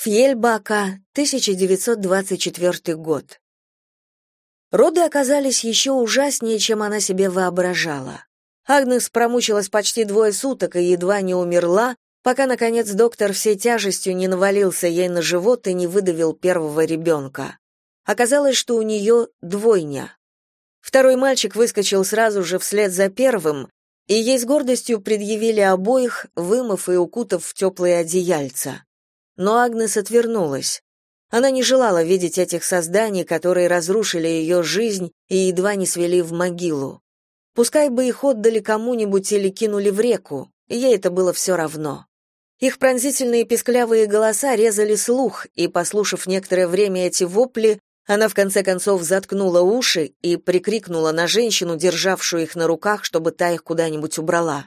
Фьельбака, 1924 год. Роды оказались еще ужаснее, чем она себе воображала. Агнес промучилась почти двое суток и едва не умерла, пока, наконец, доктор всей тяжестью не навалился ей на живот и не выдавил первого ребенка. Оказалось, что у нее двойня. Второй мальчик выскочил сразу же вслед за первым, и ей с гордостью предъявили обоих, вымыв и укутав в теплые одеяльца но Агнес отвернулась. Она не желала видеть этих созданий, которые разрушили ее жизнь и едва не свели в могилу. Пускай бы их отдали кому-нибудь или кинули в реку, ей это было все равно. Их пронзительные песклявые голоса резали слух, и, послушав некоторое время эти вопли, она в конце концов заткнула уши и прикрикнула на женщину, державшую их на руках, чтобы та их куда-нибудь убрала.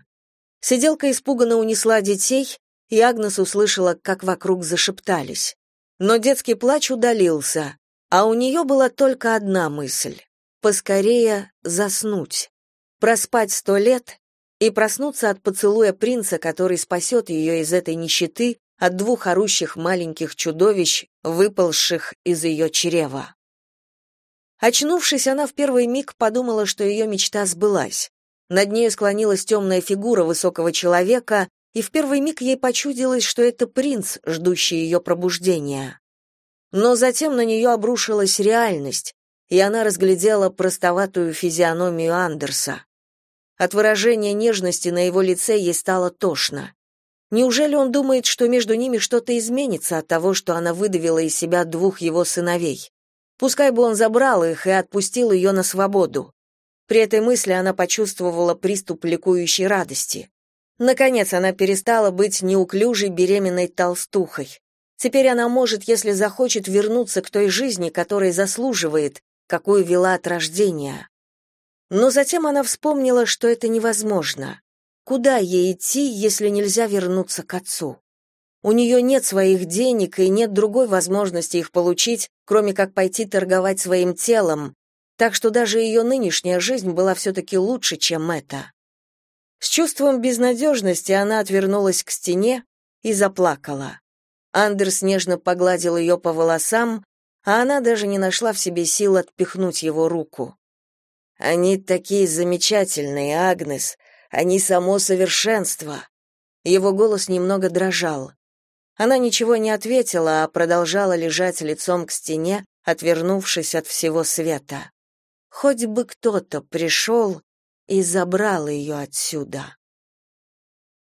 Сиделка испуганно унесла детей, и Агнес услышала, как вокруг зашептались. Но детский плач удалился, а у нее была только одна мысль — поскорее заснуть, проспать сто лет и проснуться от поцелуя принца, который спасет ее из этой нищеты, от двух орущих маленьких чудовищ, выползших из ее чрева. Очнувшись, она в первый миг подумала, что ее мечта сбылась. Над нею склонилась темная фигура высокого человека, и в первый миг ей почудилось, что это принц, ждущий ее пробуждения. Но затем на нее обрушилась реальность, и она разглядела простоватую физиономию Андерса. От выражения нежности на его лице ей стало тошно. Неужели он думает, что между ними что-то изменится от того, что она выдавила из себя двух его сыновей? Пускай бы он забрал их и отпустил ее на свободу. При этой мысли она почувствовала приступ ликующей радости. Наконец она перестала быть неуклюжей беременной толстухой. Теперь она может, если захочет, вернуться к той жизни, которой заслуживает, какую вела от рождения. Но затем она вспомнила, что это невозможно. Куда ей идти, если нельзя вернуться к отцу? У нее нет своих денег и нет другой возможности их получить, кроме как пойти торговать своим телом, так что даже ее нынешняя жизнь была все-таки лучше, чем это. С чувством безнадежности она отвернулась к стене и заплакала. Андерс нежно погладил ее по волосам, а она даже не нашла в себе сил отпихнуть его руку. «Они такие замечательные, Агнес, они само совершенство». Его голос немного дрожал. Она ничего не ответила, а продолжала лежать лицом к стене, отвернувшись от всего света. Хоть бы кто-то пришел и забрал ее отсюда.